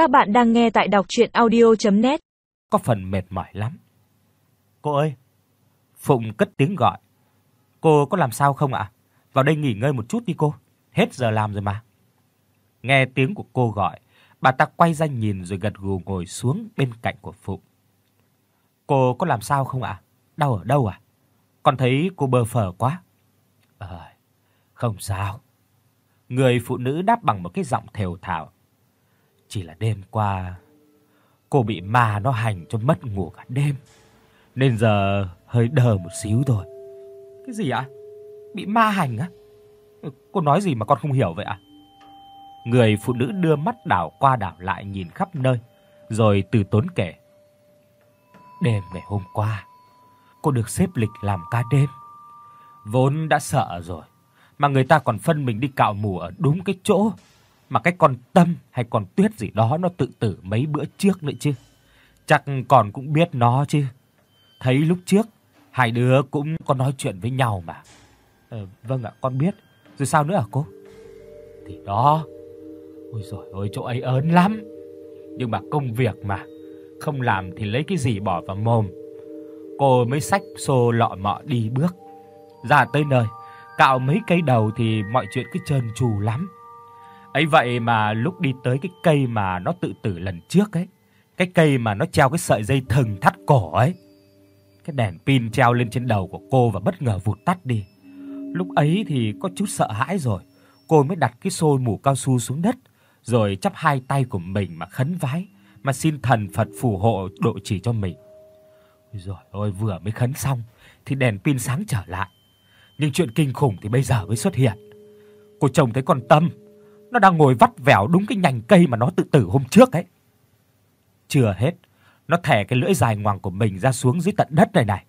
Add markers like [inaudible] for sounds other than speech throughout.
Các bạn đang nghe tại đọc audio net Có phần mệt mỏi lắm. Cô ơi. Phụng cất tiếng gọi. Cô có làm sao không ạ? Vào đây nghỉ ngơi một chút đi cô. Hết giờ làm rồi mà. Nghe tiếng của cô gọi, bà ta quay ra nhìn rồi gật gù ngồi xuống bên cạnh của Phụng. Cô có làm sao không ạ? Đau ở đâu à? Con thấy cô bơ phờ quá. Ờ, không sao. Người phụ nữ đáp bằng một cái giọng thều thào. Chỉ là đêm qua cô bị ma nó hành cho mất ngủ cả đêm. Nên giờ hơi đờ một xíu thôi. Cái gì ạ? Bị ma hành á? Cô nói gì mà con không hiểu vậy ạ? Người phụ nữ đưa mắt đảo qua đảo lại nhìn khắp nơi, rồi từ tốn kể. Đêm ngày hôm qua, cô được xếp lịch làm ca đêm. Vốn đã sợ rồi, mà người ta còn phân mình đi cạo mù ở đúng cái chỗ mà cái con Tâm hay con Tuyết gì đó nó tự tử mấy bữa trước nữa chứ. Chắc còn cũng biết nó chứ. Thấy lúc trước hai đứa cũng có nói chuyện với nhau mà. Ờ, vâng ạ, con biết. Rồi sao nữa hả cô? Thì đó. Ôi giời ơi, chỗ ấy ớn lắm. Nhưng mà công việc mà, không làm thì lấy cái gì bỏ vào mồm. Cô mới xách xô lọ mọ đi bước. Ra tới nơi, cạo mấy cây đầu thì mọi chuyện cứ trơn tru lắm. Ấy vậy mà lúc đi tới cái cây mà nó tự tử lần trước ấy, cái cây mà nó treo cái sợi dây thừng thắt cổ ấy. Cái đèn pin treo lên trên đầu của cô và bất ngờ vụt tắt đi. Lúc ấy thì có chút sợ hãi rồi, cô mới đặt cái xôi mủ cao su xuống đất, rồi chắp hai tay của mình mà khấn vái, mà xin thần Phật phù hộ độ trì cho mình. Ôi giời ơi, vừa mới khấn xong thì đèn pin sáng trở lại. Nhưng chuyện kinh khủng thì bây giờ mới xuất hiện. Cô trông thấy con Tâm, nó đang ngồi vắt vẻo đúng cái nhành cây mà nó tự tử hôm trước ấy. Chưa hết, nó thè cái lưỡi dài ngoằng của mình ra xuống dưới tận đất này này.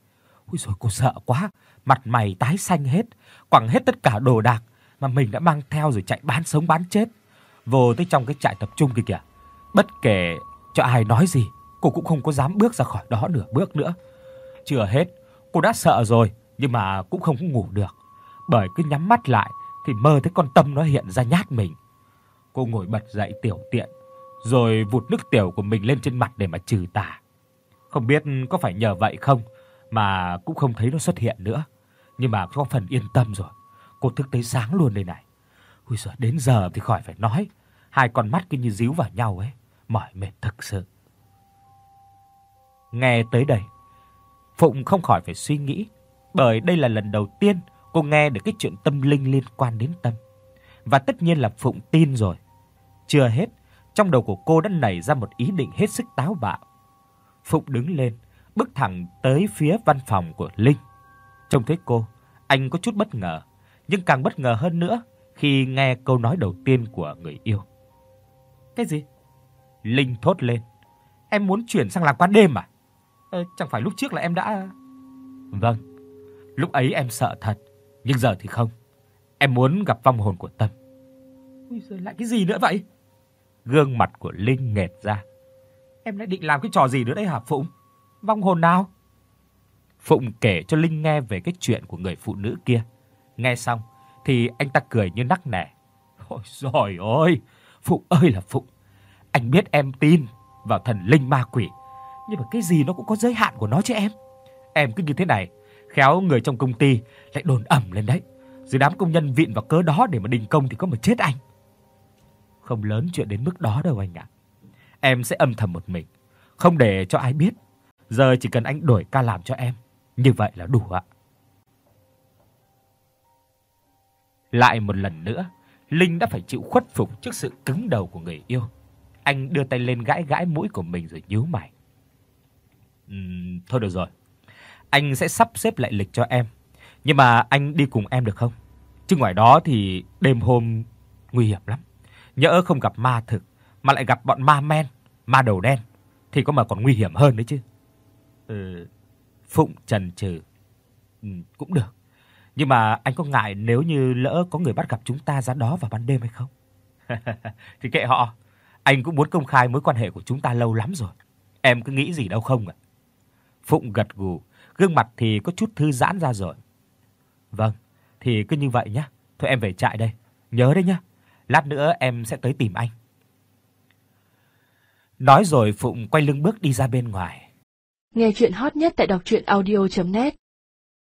Ôi giời cô sợ quá, mặt mày tái xanh hết, quẳng hết tất cả đồ đạc mà mình đã mang theo rồi chạy bán sống bán chết. Vô tới trong cái trại tập trung kia kìa. Bất kể cho ai nói gì, cô cũng không có dám bước ra khỏi đó nửa bước nữa. Chưa hết, cô đã sợ rồi nhưng mà cũng không có ngủ được. Bởi cứ nhắm mắt lại thì mơ thấy con tâm nó hiện ra nhát mình. Cô ngồi bật dậy tiểu tiện, rồi vụt nước tiểu của mình lên trên mặt để mà trừ tà. Không biết có phải nhờ vậy không mà cũng không thấy nó xuất hiện nữa. Nhưng mà có phần yên tâm rồi. Cô thức tới sáng luôn đây này. Ui giời, đến giờ thì khỏi phải nói, hai con mắt cứ như díu vào nhau ấy, mỏi mệt thực sự. Nghe tới đây, Phụng không khỏi phải suy nghĩ, bởi đây là lần đầu tiên cô nghe được cái chuyện tâm linh liên quan đến tâm. Và tất nhiên là Phụng tin rồi. Chưa hết, trong đầu của cô đã nảy ra một ý định hết sức táo bạo. Phụng đứng lên, bước thẳng tới phía văn phòng của Linh. Trông thấy cô, anh có chút bất ngờ, nhưng càng bất ngờ hơn nữa khi nghe câu nói đầu tiên của người yêu. Cái gì? Linh thốt lên. Em muốn chuyển sang làm quan đêm à? Ờ, chẳng phải lúc trước là em đã Vâng. Lúc ấy em sợ thật, nhưng giờ thì không. Em muốn gặp vong hồn của Tâm. Ôi giời, lại cái gì nữa vậy? Gương mặt của Linh nghệt ra. Em lại định làm cái trò gì nữa đây hả Phụng? Vong hồn nào? Phụng kể cho Linh nghe về cái chuyện của người phụ nữ kia. Nghe xong thì anh ta cười như nắc nẻ. Ôi giời ơi, Phụng ơi là Phụng. Anh biết em tin vào thần linh ma quỷ, nhưng mà cái gì nó cũng có giới hạn của nó chứ em. Em cứ như thế này, khéo người trong công ty lại đồn ẩm lên đấy. Rồi đám công nhân vịn vào cớ đó để mà đình công thì có mà chết anh. Không lớn chuyện đến mức đó đâu anh ạ. Em sẽ âm thầm một mình, không để cho ai biết. Giờ chỉ cần anh đổi ca làm cho em, như vậy là đủ ạ. Lại một lần nữa, Linh đã phải chịu khuất phục trước sự cứng đầu của người yêu. Anh đưa tay lên gãi gãi mũi của mình rồi nhíu mày. Ừm, thôi được rồi. Anh sẽ sắp xếp lại lịch cho em. Nhưng mà anh đi cùng em được không? Chứ ngoài đó thì đêm hôm nguy hiểm lắm. Nhỡ không gặp ma thực mà lại gặp bọn ma men, ma đầu đen thì có mà còn nguy hiểm hơn đấy chứ. Ừ, Phụng trần trừ Ừ, cũng được. Nhưng mà anh có ngại nếu như lỡ có người bắt gặp chúng ta ra đó vào ban đêm hay không? [laughs] thì kệ họ. Anh cũng muốn công khai mối quan hệ của chúng ta lâu lắm rồi. Em cứ nghĩ gì đâu không ạ? Phụng gật gù, gương mặt thì có chút thư giãn ra rồi. Vâng, thì cứ như vậy nhé. Thôi em về trại đây. Nhớ đấy nhá. Lát nữa em sẽ tới tìm anh. Nói rồi Phụng quay lưng bước đi ra bên ngoài. Nghe truyện hot nhất tại doctruyenaudio.net